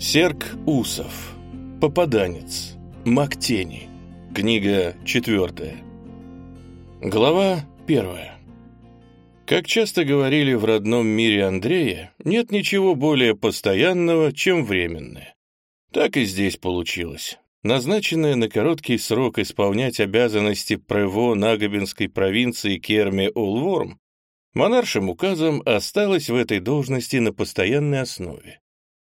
Серк Усов. Попаданец. Мак тени. Книга четвертая. Глава первая. Как часто говорили в родном мире Андрея, нет ничего более постоянного, чем временное. Так и здесь получилось. Назначенная на короткий срок исполнять обязанности Прево Нагобинской провинции Керме Олворм, монаршим указом осталась в этой должности на постоянной основе.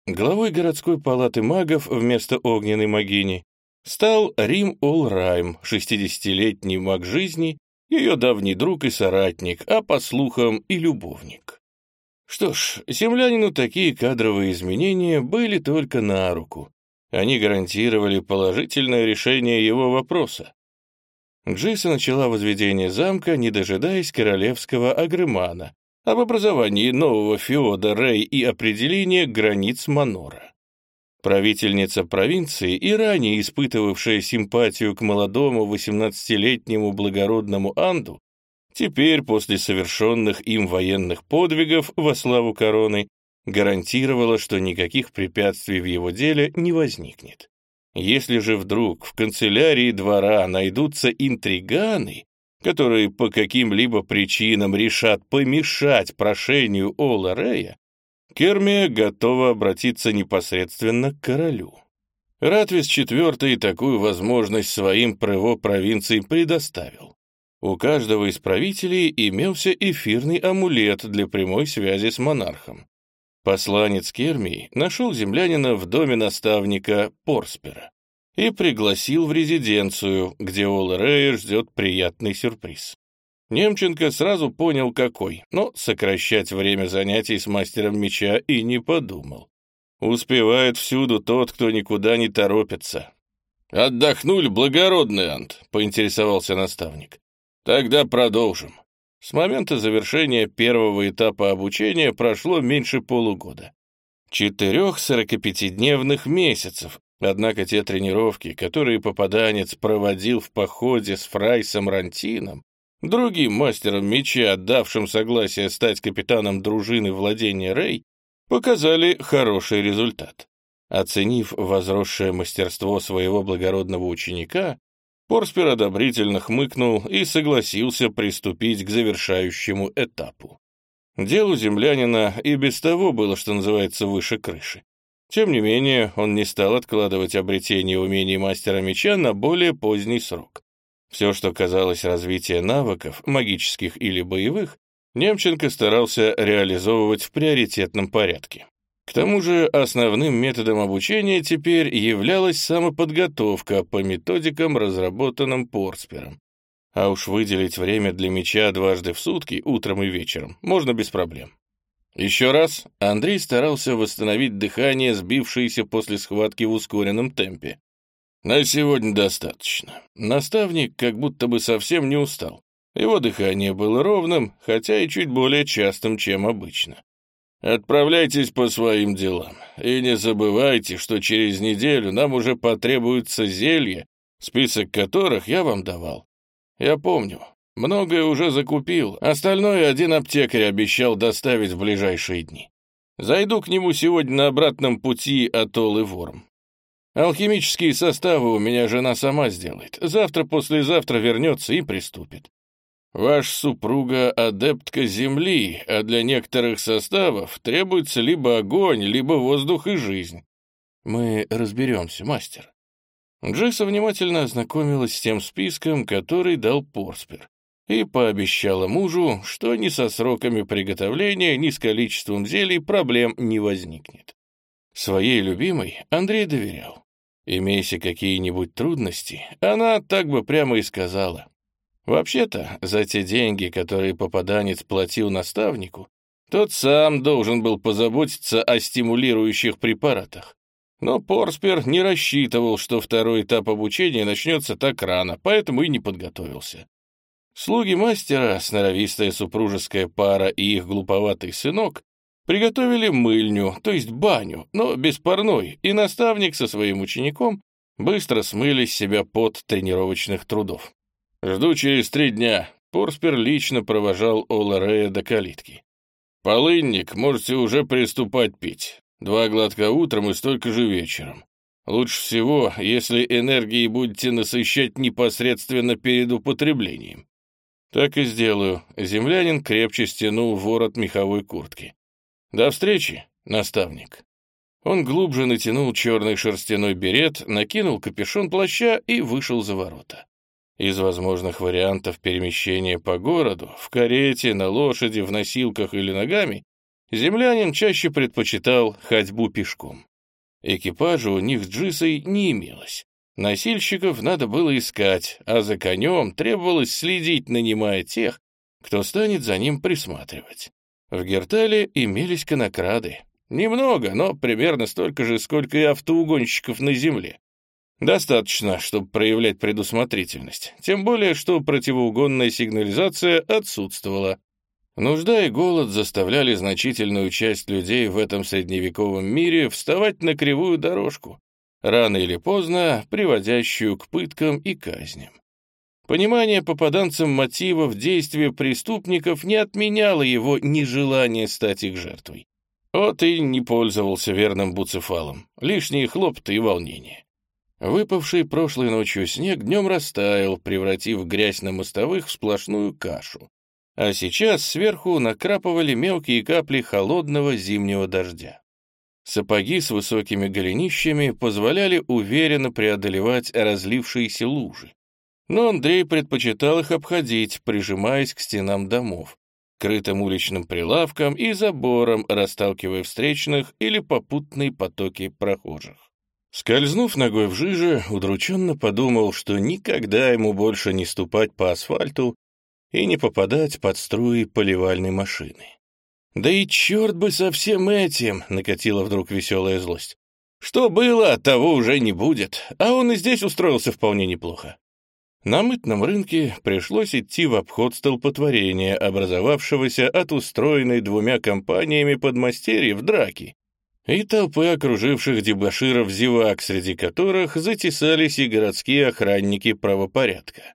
Главой городской палаты магов вместо огненной магини стал Рим Олрайм, 60-летний маг жизни, ее давний друг и соратник, а по слухам и любовник. Что ж, землянину такие кадровые изменения были только на руку. Они гарантировали положительное решение его вопроса. Джиса начала возведение замка, не дожидаясь королевского агремана, об образовании нового феода Рей и определения границ Манора. Правительница провинции и ранее испытывавшая симпатию к молодому 18-летнему благородному Анду, теперь после совершенных им военных подвигов во славу короны, гарантировала, что никаких препятствий в его деле не возникнет. Если же вдруг в канцелярии двора найдутся интриганы, которые по каким-либо причинам решат помешать прошению Ола Рея, Кермия готова обратиться непосредственно к королю. Ратвис IV такую возможность своим ПРВО провинции предоставил. У каждого из правителей имелся эфирный амулет для прямой связи с монархом. Посланец Кермии нашел землянина в доме наставника Порспера и пригласил в резиденцию, где Ол Рея ждет приятный сюрприз. Немченко сразу понял, какой, но сокращать время занятий с мастером меча и не подумал. Успевает всюду тот, кто никуда не торопится. «Отдохнули, благородный Ант», — поинтересовался наставник. «Тогда продолжим». С момента завершения первого этапа обучения прошло меньше полугода. Четырех 45-дневных месяцев, однако те тренировки, которые попаданец проводил в походе с Фрайсом Рантином, другим мастером меча, отдавшим согласие стать капитаном дружины владения Рей, показали хороший результат. Оценив возросшее мастерство своего благородного ученика, Порспер одобрительно хмыкнул и согласился приступить к завершающему этапу. Делу землянина и без того было, что называется, выше крыши. Тем не менее, он не стал откладывать обретение умений мастера меча на более поздний срок. Все, что казалось развития навыков, магических или боевых, Немченко старался реализовывать в приоритетном порядке. К тому же основным методом обучения теперь являлась самоподготовка по методикам, разработанным Порспером. А уж выделить время для меча дважды в сутки, утром и вечером, можно без проблем. Еще раз Андрей старался восстановить дыхание, сбившееся после схватки в ускоренном темпе. На сегодня достаточно. Наставник как будто бы совсем не устал. Его дыхание было ровным, хотя и чуть более частым, чем обычно. Отправляйтесь по своим делам. И не забывайте, что через неделю нам уже потребуются зелья, список которых я вам давал. Я помню, многое уже закупил, остальное один аптекарь обещал доставить в ближайшие дни. Зайду к нему сегодня на обратном пути от Олы Ворм. Алхимические составы у меня жена сама сделает. Завтра-послезавтра вернется и приступит. Ваша супруга — адептка Земли, а для некоторых составов требуется либо огонь, либо воздух и жизнь. Мы разберемся, мастер. Джесса внимательно ознакомилась с тем списком, который дал Порспер, и пообещала мужу, что ни со сроками приготовления, ни с количеством зелий проблем не возникнет. Своей любимой Андрей доверял. Имейся какие-нибудь трудности, она так бы прямо и сказала. Вообще-то, за те деньги, которые попаданец платил наставнику, тот сам должен был позаботиться о стимулирующих препаратах. Но Порспер не рассчитывал, что второй этап обучения начнется так рано, поэтому и не подготовился. Слуги мастера, сноровистая супружеская пара и их глуповатый сынок приготовили мыльню, то есть баню, но без парной, и наставник со своим учеником быстро смыли с себя пот тренировочных трудов. Жду через три дня. Порспер лично провожал Ола Рея до калитки. «Полынник, можете уже приступать пить. Два глотка утром и столько же вечером. Лучше всего, если энергией будете насыщать непосредственно перед употреблением. Так и сделаю. Землянин крепче стянул ворот меховой куртки. До встречи, наставник. Он глубже натянул черный шерстяной берет, накинул капюшон плаща и вышел за ворота. Из возможных вариантов перемещения по городу, в карете, на лошади, в носилках или ногами, землянин чаще предпочитал ходьбу пешком. Экипажа у них с Джисой не имелось. Носильщиков надо было искать, а за конем требовалось следить, нанимая тех, кто станет за ним присматривать. В Гертале имелись конокрады. Немного, но примерно столько же, сколько и автоугонщиков на земле. Достаточно, чтобы проявлять предусмотрительность, тем более, что противоугонная сигнализация отсутствовала. Нужда и голод заставляли значительную часть людей в этом средневековом мире вставать на кривую дорожку, рано или поздно приводящую к пыткам и казням. Понимание попаданцам мотивов действия преступников не отменяло его нежелание стать их жертвой. Вот и не пользовался верным буцефалом, лишние хлопоты и волнения. Выпавший прошлой ночью снег днем растаял, превратив грязь на мостовых в сплошную кашу. А сейчас сверху накрапывали мелкие капли холодного зимнего дождя. Сапоги с высокими голенищами позволяли уверенно преодолевать разлившиеся лужи. Но Андрей предпочитал их обходить, прижимаясь к стенам домов, крытым уличным прилавкам и забором, расталкивая встречных или попутные потоки прохожих. Скользнув ногой в жиже, удрученно подумал, что никогда ему больше не ступать по асфальту и не попадать под струи поливальной машины. «Да и черт бы со всем этим!» — накатила вдруг веселая злость. «Что было, того уже не будет, а он и здесь устроился вполне неплохо». На мытном рынке пришлось идти в обход столпотворения, образовавшегося от устроенной двумя компаниями подмастерьев драки, и толпы окруживших дебоширов зевак, среди которых затесались и городские охранники правопорядка.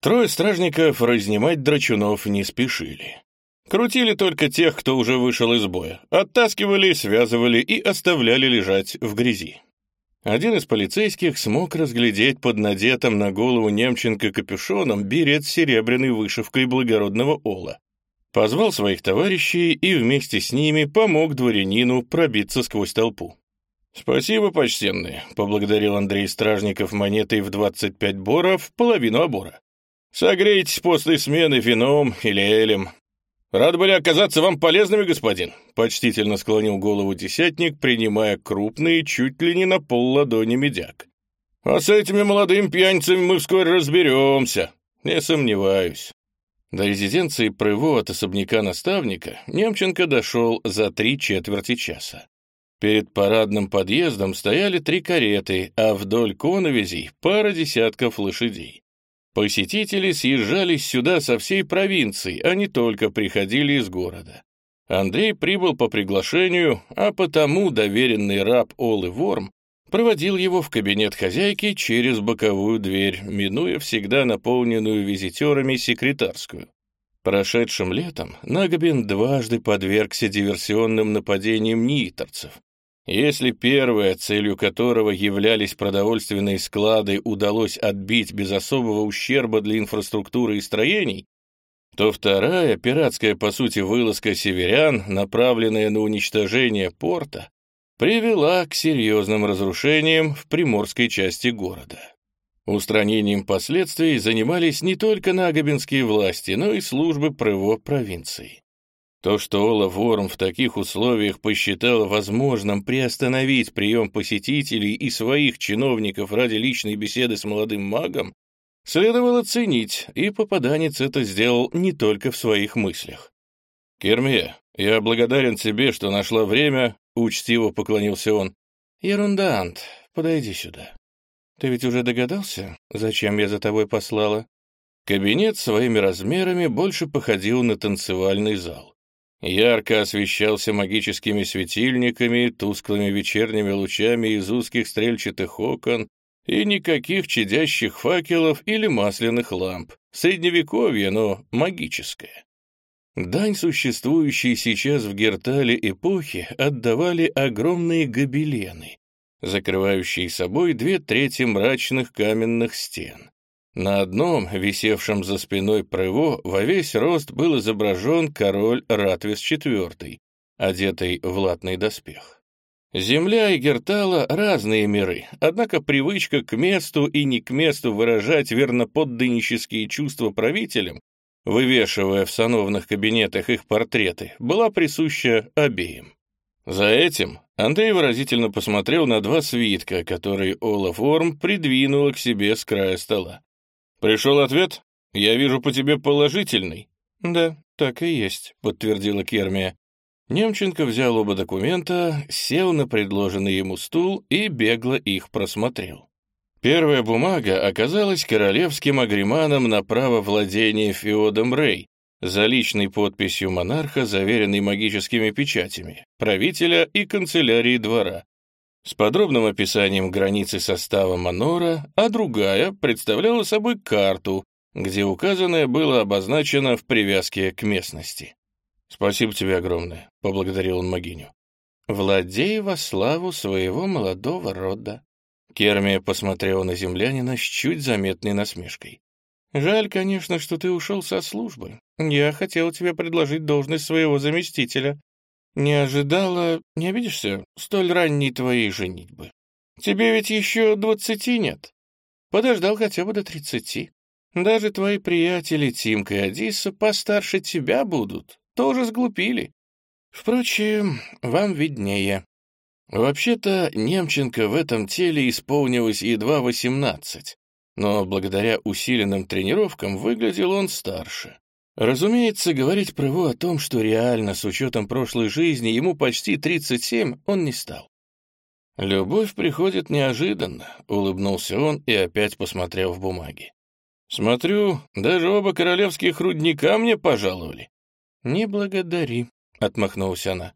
Трое стражников разнимать драчунов не спешили. Крутили только тех, кто уже вышел из боя, оттаскивали, связывали и оставляли лежать в грязи. Один из полицейских смог разглядеть под надетым на голову Немченко капюшоном берет с серебряной вышивкой благородного ола. Позвал своих товарищей и вместе с ними помог дворянину пробиться сквозь толпу. «Спасибо, почтенные», — поблагодарил Андрей Стражников монетой в 25 боров, половину обора. «Согрейтесь после смены вином или элем. Рад были оказаться вам полезными, господин», — почтительно склонил голову десятник, принимая крупный, чуть ли не на пол ладони медяк. «А с этими молодыми пьяницами мы вскоре разберемся, не сомневаюсь». До резиденции Прыво от особняка наставника Немченко дошел за три четверти часа. Перед парадным подъездом стояли три кареты, а вдоль коновизей пара десятков лошадей. Посетители съезжались сюда со всей провинции, а не только приходили из города. Андрей прибыл по приглашению, а потому доверенный раб Олы Ворм проводил его в кабинет хозяйки через боковую дверь, минуя всегда наполненную визитерами секретарскую. Прошедшим летом Нагобин дважды подвергся диверсионным нападениям ниторцев. Если первое, целью которого являлись продовольственные склады, удалось отбить без особого ущерба для инфраструктуры и строений, то вторая, пиратская по сути вылазка северян, направленная на уничтожение порта, привела к серьезным разрушениям в приморской части города. Устранением последствий занимались не только нагобинские власти, но и службы ПРО провинции. То, что Ола Ворм в таких условиях посчитал возможным приостановить прием посетителей и своих чиновников ради личной беседы с молодым магом, следовало ценить, и попаданец это сделал не только в своих мыслях. «Кермия, я благодарен тебе, что нашла время Учтиво поклонился он. «Ерунда, Ант, подойди сюда. Ты ведь уже догадался, зачем я за тобой послала?» Кабинет своими размерами больше походил на танцевальный зал. Ярко освещался магическими светильниками, тусклыми вечерними лучами из узких стрельчатых окон и никаких чадящих факелов или масляных ламп. Средневековье, но магическое. Дань, существующей сейчас в Гертале эпохи, отдавали огромные гобелены, закрывающие собой две трети мрачных каменных стен. На одном, висевшем за спиной Прево, во весь рост был изображен король Ратвис IV, одетый в латный доспех. Земля и Гертала — разные миры, однако привычка к месту и не к месту выражать верноподданнические чувства правителям, вывешивая в сановных кабинетах их портреты, была присуща обеим. За этим Андрей выразительно посмотрел на два свитка, которые Олаф Орм придвинула к себе с края стола. «Пришел ответ? Я вижу по тебе положительный». «Да, так и есть», — подтвердила Кермия. Немченко взял оба документа, сел на предложенный ему стул и бегло их просмотрел. Первая бумага оказалась королевским агриманом на право владения Феодом Рей, за личной подписью монарха, заверенной магическими печатями, правителя и канцелярии двора, с подробным описанием границы состава Манора, а другая представляла собой карту, где указанное было обозначено в привязке к местности. «Спасибо тебе огромное», — поблагодарил он Магиню. «Владей во славу своего молодого рода». Кермия посмотрела на землянина с чуть заметной насмешкой. «Жаль, конечно, что ты ушел со службы. Я хотел тебе предложить должность своего заместителя. Не ожидала, не обидишься, столь ранней твоей женитьбы. Тебе ведь еще двадцати нет. Подождал хотя бы до тридцати. Даже твои приятели Тимка и Адиса постарше тебя будут, тоже сглупили. Впрочем, вам виднее. Вообще-то Немченко в этом теле исполнилось едва восемнадцать, но благодаря усиленным тренировкам выглядел он старше. Разумеется, говорить про его о том, что реально, с учетом прошлой жизни, ему почти 37, он не стал. «Любовь приходит неожиданно», — улыбнулся он и опять посмотрел в бумаги. «Смотрю, даже оба королевских рудника мне пожаловали». «Не благодари», — отмахнулась она.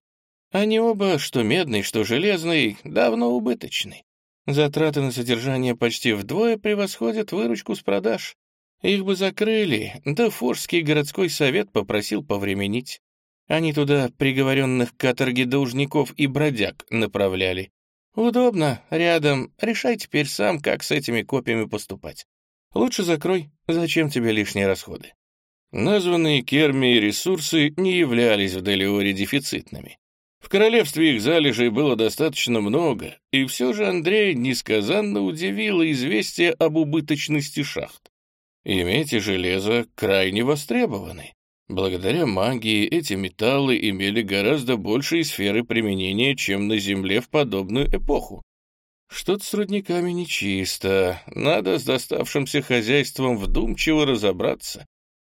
«Они оба, что медный, что железный, давно убыточны. Затраты на содержание почти вдвое превосходят выручку с продаж. Их бы закрыли, да Форский городской совет попросил повременить. Они туда приговоренных к каторге должников и бродяг направляли. Удобно, рядом, решай теперь сам, как с этими копиями поступать. Лучше закрой, зачем тебе лишние расходы? Названные Керми ресурсы не являлись в Делиоре дефицитными. В королевстве их залежей было достаточно много, и все же Андрей несказанно удивило известие об убыточности шахт. Медь и железо крайне востребованы. Благодаря магии эти металлы имели гораздо большие сферы применения, чем на Земле в подобную эпоху. Что-то с рудниками нечисто, надо с доставшимся хозяйством вдумчиво разобраться.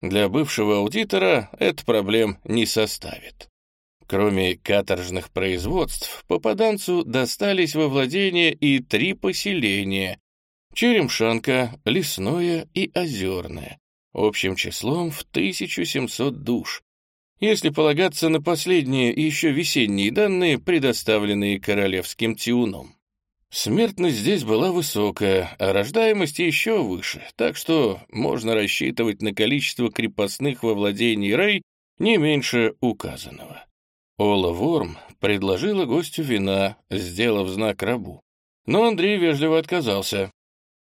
Для бывшего аудитора это проблем не составит. Кроме каторжных производств, попаданцу достались во владение и три поселения, Черемшанка, Лесное и Озерное, общим числом в 1700 душ, если полагаться на последние еще весенние данные, предоставленные королевским тиуном. Смертность здесь была высокая, а рождаемость еще выше, так что можно рассчитывать на количество крепостных во владении Рей не меньше указанного. Ола Ворм предложила гостю вина, сделав знак рабу. Но Андрей вежливо отказался.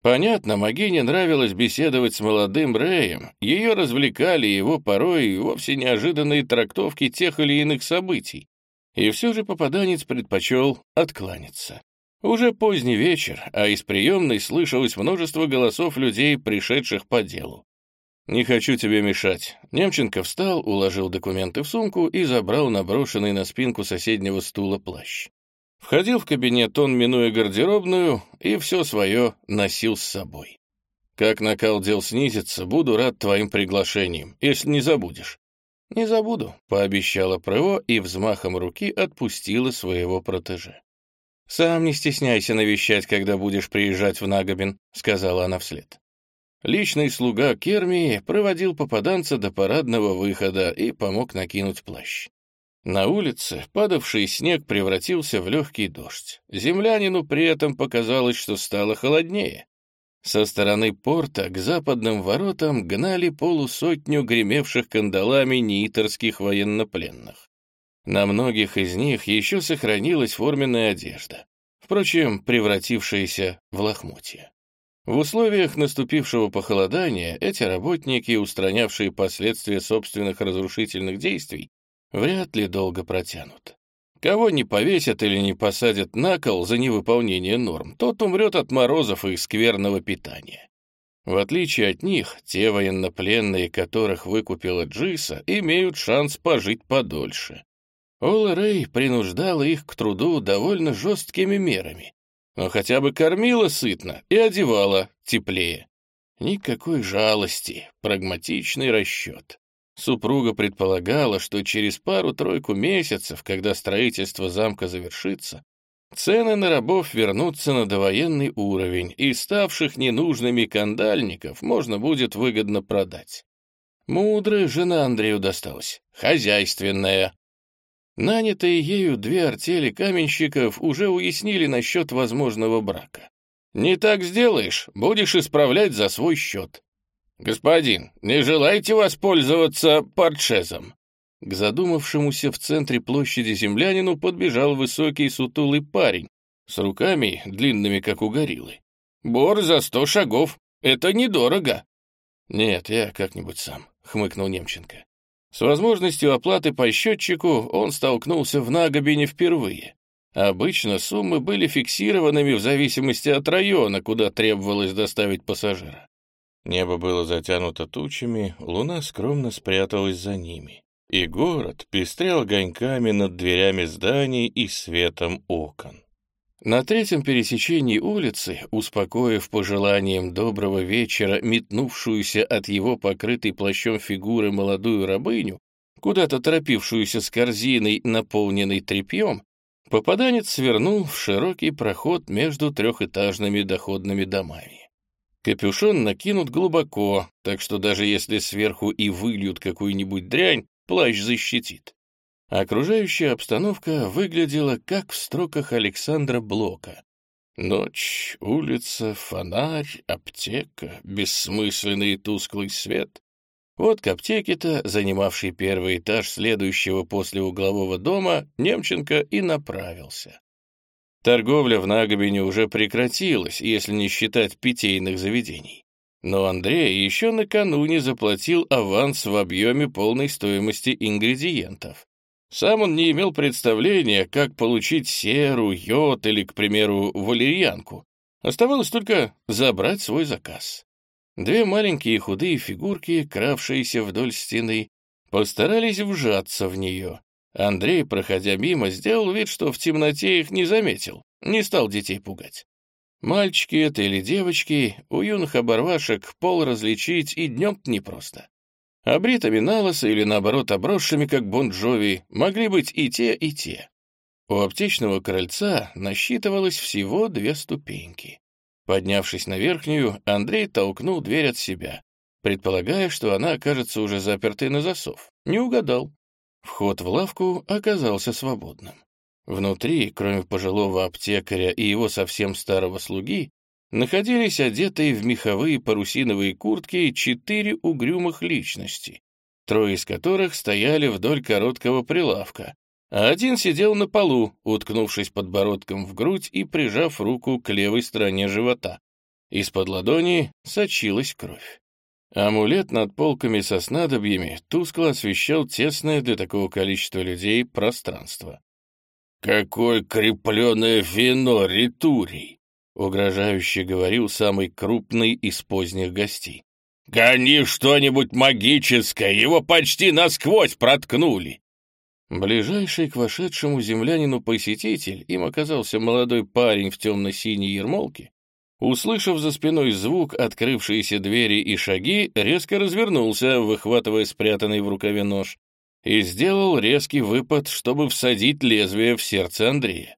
Понятно, Магине нравилось беседовать с молодым Рэем, ее развлекали его порой вовсе неожиданные трактовки тех или иных событий. И все же попаданец предпочел откланяться. Уже поздний вечер, а из приемной слышалось множество голосов людей, пришедших по делу. «Не хочу тебе мешать». Немченко встал, уложил документы в сумку и забрал наброшенный на спинку соседнего стула плащ. Входил в кабинет он, минуя гардеробную, и все свое носил с собой. Как накал дел снизится, буду рад твоим приглашениям, если не забудешь. «Не забуду», — пообещала Прео и взмахом руки отпустила своего протеже. «Сам не стесняйся навещать, когда будешь приезжать в Нагобин», — сказала она вслед. Личный слуга Кермии проводил попаданца до парадного выхода и помог накинуть плащ. На улице падавший снег превратился в легкий дождь. Землянину при этом показалось, что стало холоднее. Со стороны порта к западным воротам гнали полусотню гремевших кандалами нитерских военнопленных. На многих из них еще сохранилась форменная одежда, впрочем, превратившаяся в лохмотья. В условиях наступившего похолодания эти работники, устранявшие последствия собственных разрушительных действий, вряд ли долго протянут. Кого не повесят или не посадят на кол за невыполнение норм, тот умрет от морозов и скверного питания. В отличие от них, те военнопленные, которых выкупила Джиса, имеют шанс пожить подольше. Ола Рэй принуждала их к труду довольно жесткими мерами, но хотя бы кормила сытно и одевала теплее. Никакой жалости, прагматичный расчет. Супруга предполагала, что через пару-тройку месяцев, когда строительство замка завершится, цены на рабов вернутся на довоенный уровень, и ставших ненужными кандальников можно будет выгодно продать. Мудрая жена Андрею досталась, хозяйственная. Нанятые ею две артели каменщиков уже уяснили насчет возможного брака. «Не так сделаешь, будешь исправлять за свой счет. «Господин, не желаете воспользоваться портшезом?» К задумавшемуся в центре площади землянину подбежал высокий сутулый парень с руками, длинными, как у гориллы. «Бор за сто шагов. Это недорого». «Нет, я как-нибудь сам», — хмыкнул Немченко. С возможностью оплаты по счетчику он столкнулся в Нагобине впервые. Обычно суммы были фиксированными в зависимости от района, куда требовалось доставить пассажира. Небо было затянуто тучами, луна скромно спряталась за ними, и город пестрел огоньками над дверями зданий и светом окон. На третьем пересечении улицы, успокоив пожеланием доброго вечера метнувшуюся от его покрытой плащом фигуры молодую рабыню, куда-то торопившуюся с корзиной, наполненной тряпьем, попаданец свернул в широкий проход между трехэтажными доходными домами. Капюшон накинут глубоко, так что даже если сверху и выльют какую-нибудь дрянь, плащ защитит. Окружающая обстановка выглядела как в строках Александра Блока. Ночь, улица, фонарь, аптека, бессмысленный тусклый свет. Вот к аптеке-то, занимавшей первый этаж следующего после углового дома, Немченко и направился. Торговля в Нагобине уже прекратилась, если не считать питейных заведений. Но Андрей еще накануне заплатил аванс в объеме полной стоимости ингредиентов. Сам он не имел представления, как получить серу, йод или, к примеру, валерьянку. Оставалось только забрать свой заказ. Две маленькие худые фигурки, кравшиеся вдоль стены, постарались вжаться в нее, Андрей, проходя мимо, сделал вид, что в темноте их не заметил, не стал детей пугать. Мальчики это или девочки, у юных оборвашек пол различить и днем непросто. Бритами на или, наоборот, обросшими, как бонджови, могли быть и те, и те. У аптечного крыльца насчитывалось всего две ступеньки. Поднявшись на верхнюю, Андрей толкнул дверь от себя, предполагая, что она окажется уже запертой на засов. Не угадал. Вход в лавку оказался свободным. Внутри, кроме пожилого аптекаря и его совсем старого слуги, находились одетые в меховые парусиновые куртки четыре угрюмых личности, трое из которых стояли вдоль короткого прилавка, а один сидел на полу, уткнувшись подбородком в грудь и прижав руку к левой стороне живота. Из-под ладони сочилась кровь. Амулет над полками со снадобьями тускло освещал тесное для такого количества людей пространство. «Какое крепленное вино, Ритурий!» — угрожающе говорил самый крупный из поздних гостей. «Гони что-нибудь магическое, его почти насквозь проткнули!» Ближайший к вошедшему землянину посетитель, им оказался молодой парень в темно-синей ермолке, Услышав за спиной звук, открывшиеся двери и шаги, резко развернулся, выхватывая спрятанный в рукаве нож, и сделал резкий выпад, чтобы всадить лезвие в сердце Андрея.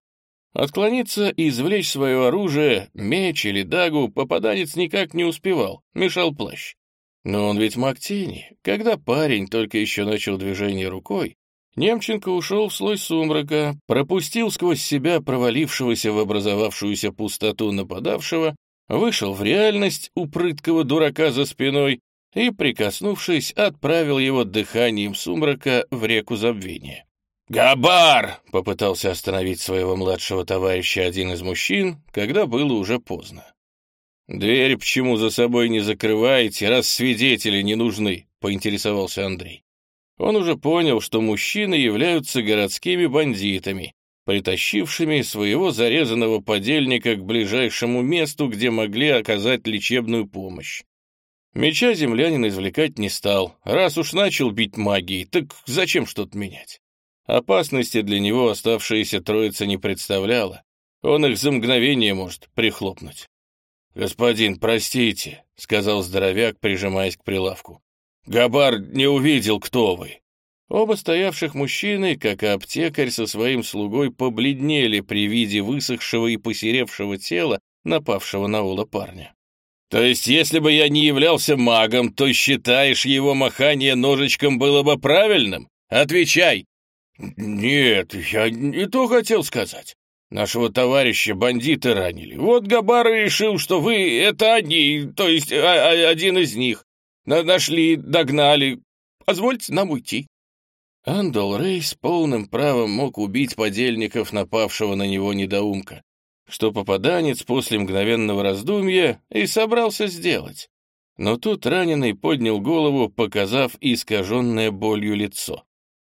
Отклониться и извлечь свое оружие, меч или дагу, попаданец никак не успевал, мешал плащ. Но он ведь маг тени. Когда парень только еще начал движение рукой, Немченко ушел в слой сумрака, пропустил сквозь себя провалившегося в образовавшуюся пустоту нападавшего вышел в реальность у прыткого дурака за спиной и, прикоснувшись, отправил его дыханием сумрака в реку забвения. «Габар!» — попытался остановить своего младшего товарища один из мужчин, когда было уже поздно. «Дверь почему за собой не закрываете, раз свидетели не нужны?» — поинтересовался Андрей. Он уже понял, что мужчины являются городскими бандитами, притащившими своего зарезанного подельника к ближайшему месту, где могли оказать лечебную помощь. Меча землянин извлекать не стал. Раз уж начал бить магией, так зачем что-то менять? Опасности для него оставшаяся троица не представляла. Он их за мгновение может прихлопнуть. «Господин, простите», — сказал здоровяк, прижимаясь к прилавку. «Габар не увидел, кто вы». Оба стоявших мужчины, как и аптекарь со своим слугой, побледнели при виде высохшего и посеревшего тела напавшего на Ола парня. «То есть, если бы я не являлся магом, то считаешь, его махание ножичком было бы правильным? Отвечай!» «Нет, я не то хотел сказать. Нашего товарища бандиты ранили. Вот Габар решил, что вы — это они, то есть а, а, один из них. Нашли, догнали. Позвольте нам уйти». Андол Рей с полным правом мог убить подельников напавшего на него недоумка, что попаданец после мгновенного раздумья и собрался сделать. Но тут раненый поднял голову, показав искаженное болью лицо.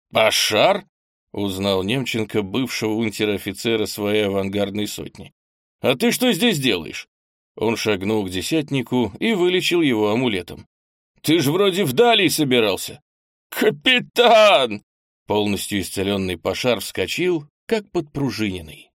«Башар?» — узнал Немченко, бывшего унтер-офицера своей авангардной сотни. «А ты что здесь делаешь?» Он шагнул к десятнику и вылечил его амулетом. «Ты ж вроде вдали собирался!» «Капитан!» Полностью исцеленный пошар вскочил, как подпружиненный.